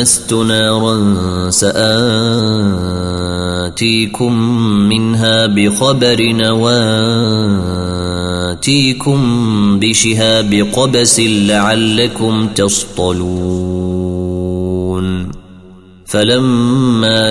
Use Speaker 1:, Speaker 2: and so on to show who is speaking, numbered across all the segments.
Speaker 1: آنست نارا سآتيكم منها بخبر نواتيكم بشهاب قبس لعلكم تصطلون فلما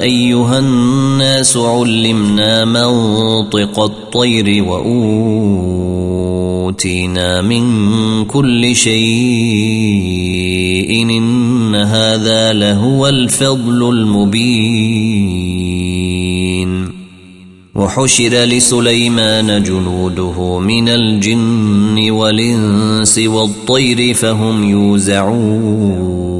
Speaker 1: أيها الناس علمنا منطق الطير وأوتينا من كل شيء إن هذا لهو الفضل المبين. وحشر لسليمان جنوده من الجن والإنس والطير فهم يوزعون.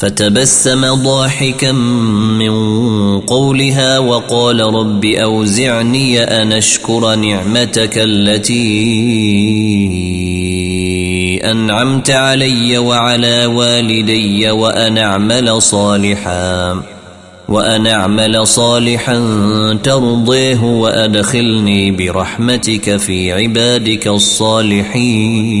Speaker 1: فتبسم ضاحكا من قولها وقال رب أوزعني أن أشكر نعمتك التي أنعمت علي وعلى والدي وأن أعمل صالحا وأن أعمل صالحا ترضيه وأدخلني برحمتك في عبادك الصالحين.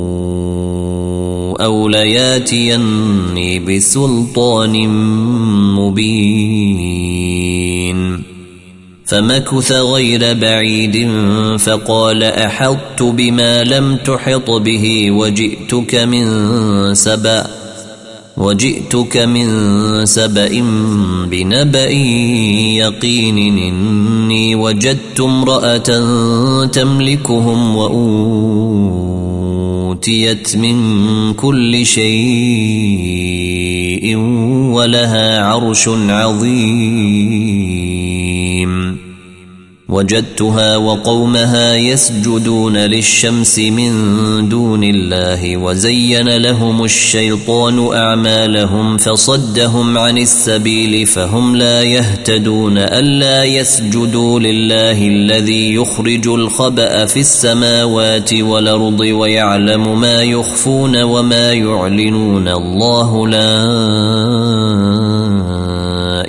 Speaker 1: أو لياتيني بسلطان مبين. فمكث غير بعيد فقال أحطت بما لم تحط به وجئتك من سبأ وجئتك من سبأ بنبأ يقين إني وجدت امرأة تملكهم وأوتي أوتيت من كل شيء ولها عرش عظيم. وجدتها وقومها يسجدون للشمس من دون الله وزين لهم الشيطان أعمالهم فصدهم عن السبيل فهم لا يهتدون ألا يسجدوا لله الذي يخرج الخبأ في السماوات والأرض ويعلم ما يخفون وما يعلنون. الله لا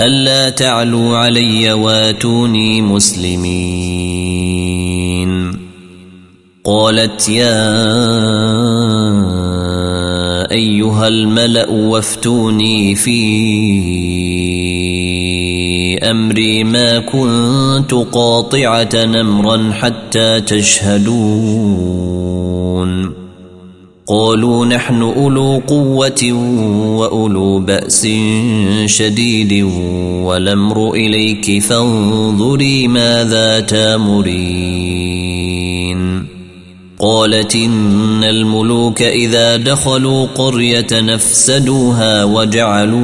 Speaker 1: ألا تعلوا علي واتوني مسلمين. قالت يا أيها الملأ وافتوني في أمري ما كنت قاطعة نمرا حتى تشهدون. قالوا نحن أولو قوة وأولو بأس شديد والأمر إليك فانظري ماذا تامرين. قالت إن الملوك إذا دخلوا قرية نفسدوها وجعلوا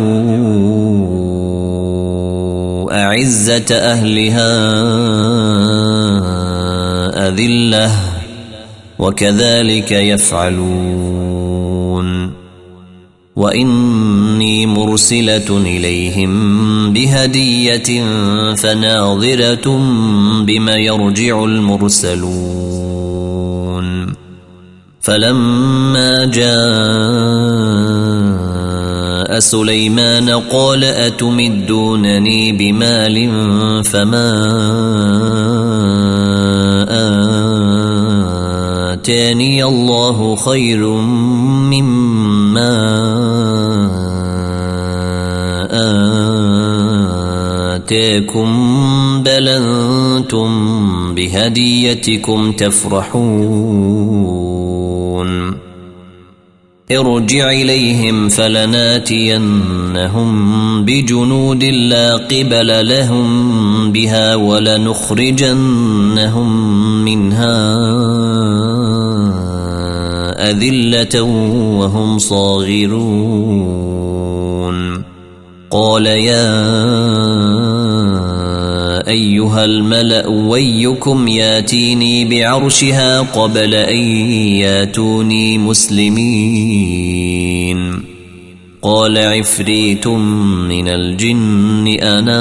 Speaker 1: أعزة أهلها أذلة. وكذلك يفعلون. وإني مرسلة إليهم بهدية فناظرة بما يرجع المرسلون. فلما جاء سليمان قال أتمدونني بمال فما آتاني الله خير مما آتاكم بل أنتم بهديتكم تفرحون. ارجع إليهم فلناتينهم بجنود لا قبل لهم بها ولنخرجنهم منها. أذلة وهم صاغرون. قال يا أيها الملأ ويكم ياتيني بعرشها قبل أن ياتوني مسلمين. قال عفريت من الجن أنا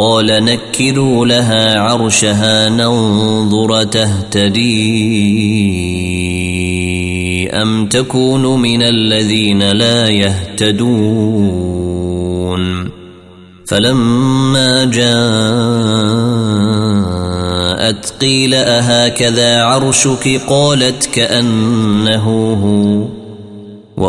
Speaker 1: قال نكروا لها عرشها ننظر تهتدي أم تكون من الذين لا يهتدون فلما جاءت قيل أهكذا عرشك قالت كأنه هو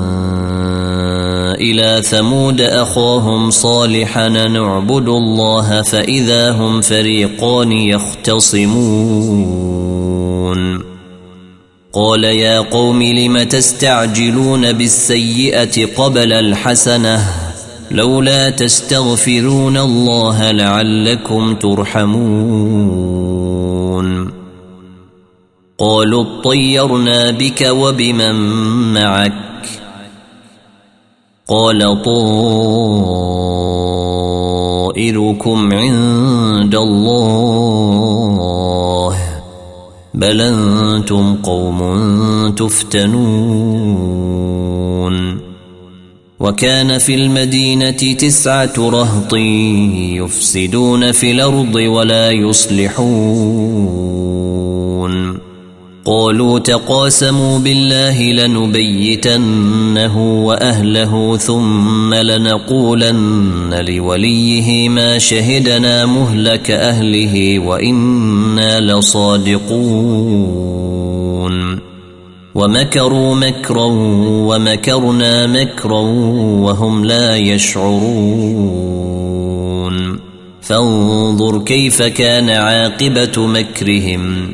Speaker 1: إلى ثمود أخاهم صالحا نعبد الله فإذا هم فريقان يختصمون. قال يا قوم لم تستعجلون بالسيئة قبل الحسنة؟ لولا تستغفرون الله لعلكم ترحمون. قالوا اطيرنا بك وبمن معك؟ قال طائركم عند الله بل أنتم قوم تفتنون وكان في المدينة تسعة رهط يفسدون في الأرض ولا يصلحون قالوا تقاسموا بالله لنبيتنه وأهله ثم لنقولن لوليه ما شهدنا مهلك أهله وإنا لصادقون. ومكروا مكرا ومكرنا مكرا وهم لا يشعرون. فانظر كيف كان عاقبة مكرهم.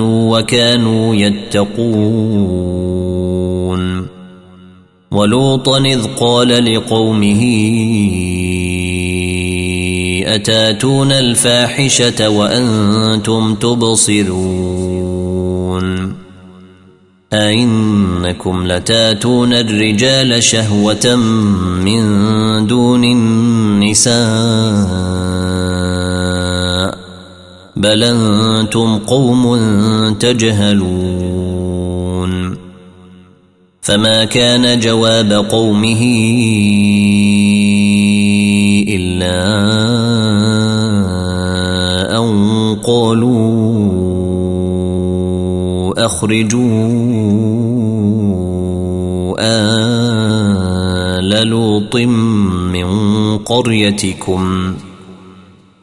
Speaker 1: وكانوا يتقون. ولوطا إذ قال لقومه أتاتون الفاحشة وأنتم تبصرون؟ أئنكم لتاتون الرجال شهوة من دون النساء؟ بل أنتم قوم تجهلون فما كان جواب قومه إلا أن قالوا أخرجوا آل لوط من قريتكم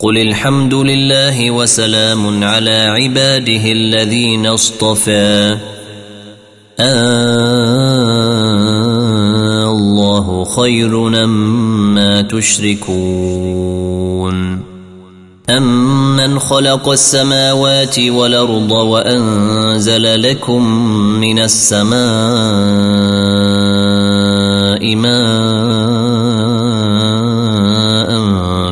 Speaker 1: قل الحمد لله وسلام على عباده الذين اصطفى. الله خير مما تشركون. أمن خلق السماوات والأرض وأنزل لكم من السماء ماء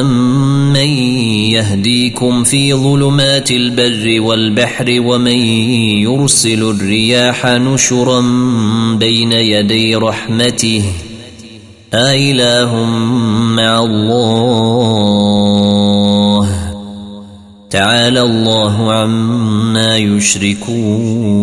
Speaker 1: أمن يهديكم في ظلمات البر والبحر ومن يرسل الرياح نشرا بين يدي رحمته أإله مع الله تعالى الله عما يشركون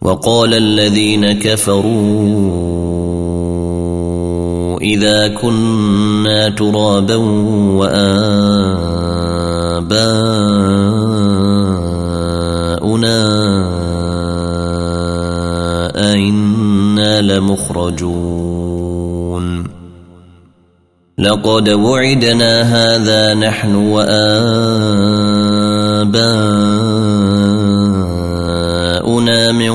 Speaker 1: وقال الذين كفروا إذا كنا ترابا وآباؤنا أئنا لمخرجون. لقد وعدنا هذا نحن وآباؤنا من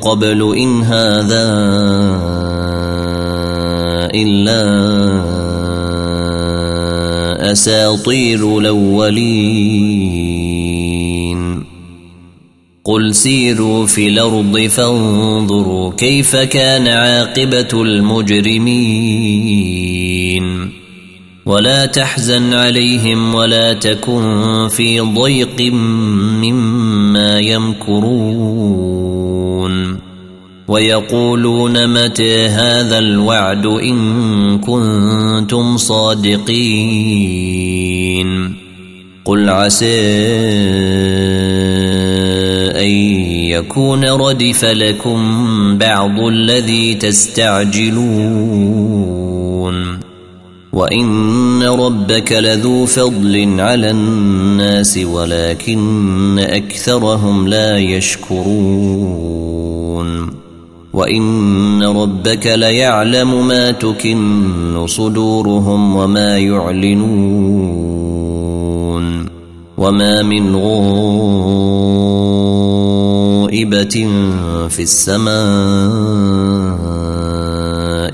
Speaker 1: قبل إن هذا إلا أساطير الأولين. قل سيروا في الأرض فانظروا كيف كان عاقبة المجرمين. ولا تحزن عليهم ولا تكن في ضيق مما يمكرون. ويقولون متى هذا الوعد إن كنتم صادقين. قل عسى أن يكون ردف لكم بعض الذي تستعجلون. وان ربك لذو فضل على الناس ولكن اكثرهم لا يشكرون وان ربك ليعلم ما تكن صدورهم وما يعلنون وما من غائبه في السماء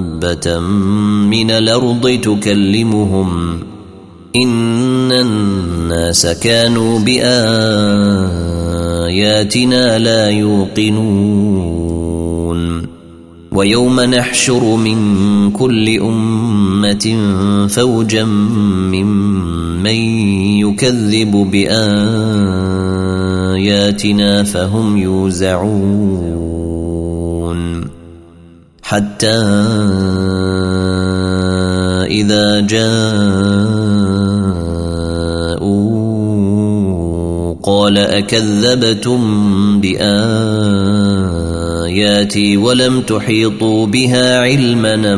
Speaker 1: دابة من الأرض تكلمهم إن الناس كانوا بآياتنا لا يوقنون ويوم نحشر من كل أمة فوجا ممن يكذب بآياتنا فهم يوزعون حتى إذا جاءوا قال أكذبتم بآياتي ولم تحيطوا بها علما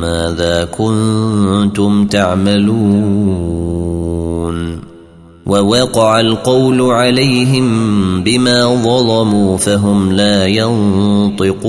Speaker 1: ماذا كنتم تعملون ووقع القول عليهم بما ظلموا فهم لا ينطقون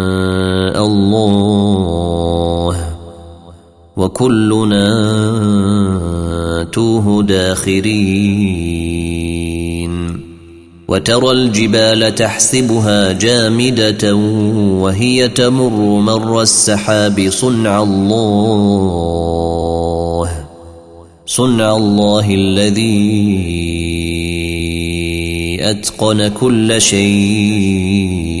Speaker 1: الله وكلنا توه داخرين وترى الجبال تحسبها جامدة وهي تمر مر السحاب صنع الله صنع الله الذي أتقن كل شيء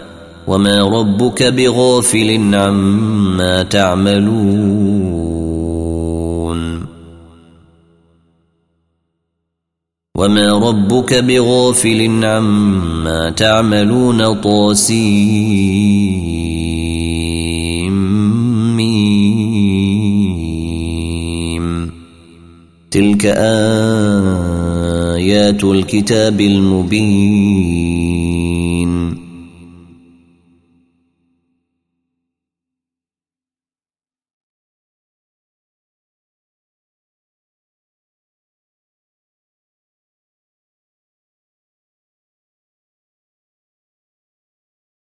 Speaker 1: وما ربك بغافل عما تعملون وما ربك بغافل عما تعملون طاسيم تلك آيات الكتاب المبين